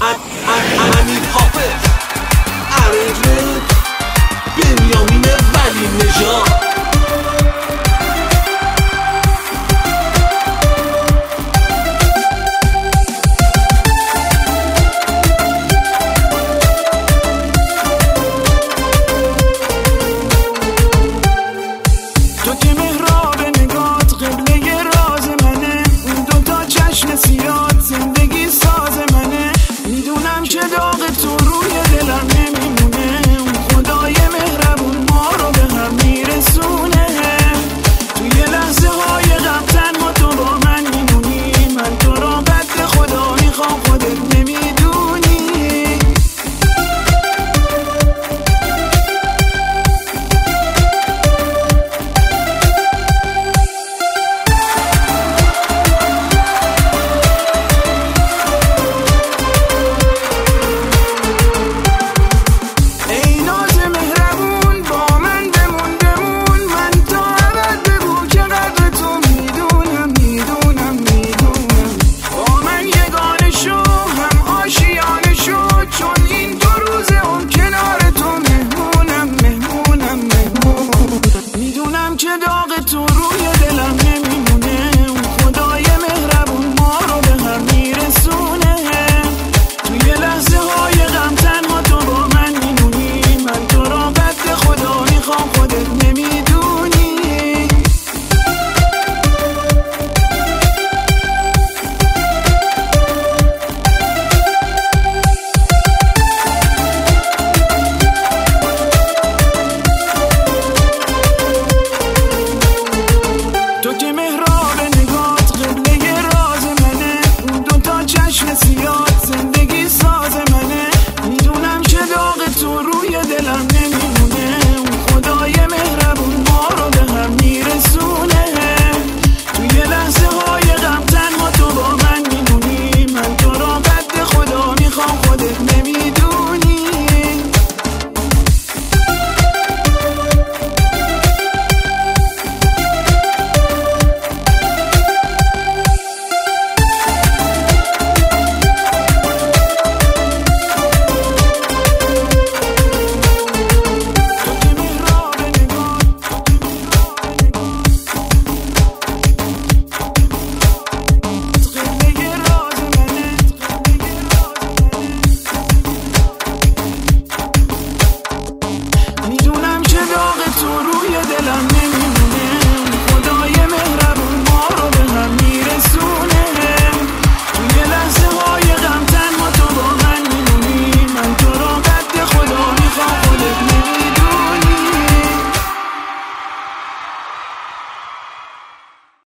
i need poppin' i ain't Yeah. 살려줘. داغ تو روی دلم نمی